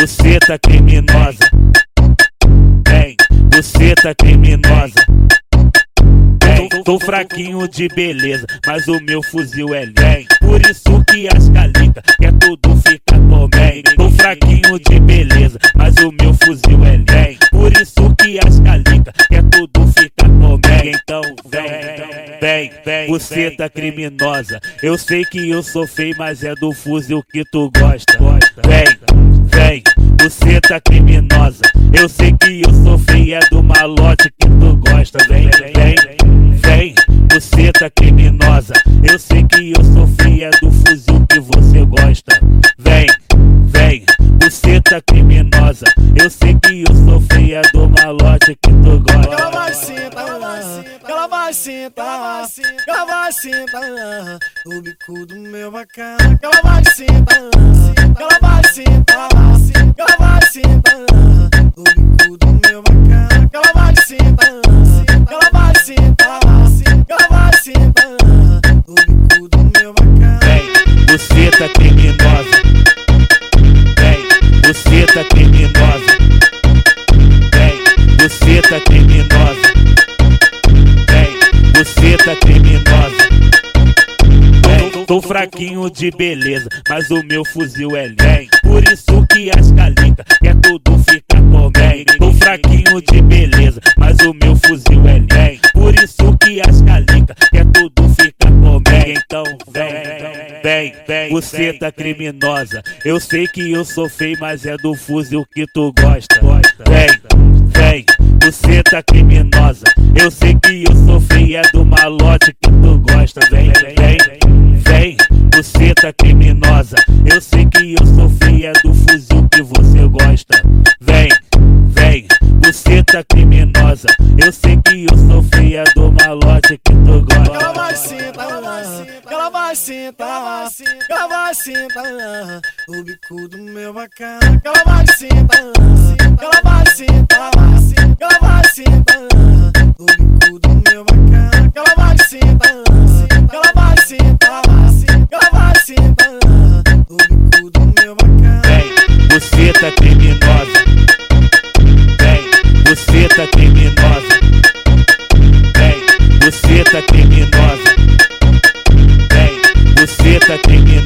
buceta criminosa. Vem, buceta criminosa. Vem, tô fraquinho de beleza, mas o meu fuzil é lém. Por isso que as calitas quer tudo ficar comigo. Tô fraquinho de beleza, mas o meu fuzil é lém. Por isso que as calitas quer tudo ficar comigo. Então vem, vem, vem, buceta criminosa. Eu sei que eu sou feio, mas é do fuzil que tu gosta. Vem, buceta criminosa. Eu sei que eu sou feio, é do malote que tu gosta. Vem, vem, vem, buceta criminosa. Eu sei que eu sou feio, é do fuzil que você gosta. Vem, vem, buceta criminosa. Eu sei que eu sou feio, é do malote que tu gosta. Ela vai sentar, ela vai sentar, ela vai sentar o bico do meu bacana. Ela vai sentar, ela vai buceta criminosa. Vem, buceta criminosa. Vem, buceta criminosa. Vem, buceta criminosa. Vem, tô fraquinho de beleza, mas o meu fuzil é lém. Por isso que as calitas quer tudo ficar comigo. Tô fraquinho de beleza, mas o meu fuzil é lém. Por isso que as calitas quer tudo ficar comigo. Então vem, vem, vem, buceta criminosa. Eu sei que eu sou feio, mas é do fuzil que tu gosta. Vem, vem, buceta criminosa. Eu sei que eu sou feio, é do malote que tu gosta. Vem, vem, vem, buceta criminosa. Eu sei que eu sou feio, é do fuzil que você gosta. Vem, vem, buceta criminosa. Eu sei que eu sou feio, é do malote que tu sentar, ela vai ela vai sentar o bico do meu bacana. Ela vai sentar, ela vai sentar, ela vai o bico do meu bacana. Ela vai sentar, ela vai sentar, ela vai sentar o bico do meu bacana. Vem, você tá criminosa. Vem, você tá criminosa. Vem, você tá criminosa. Tá Preta tem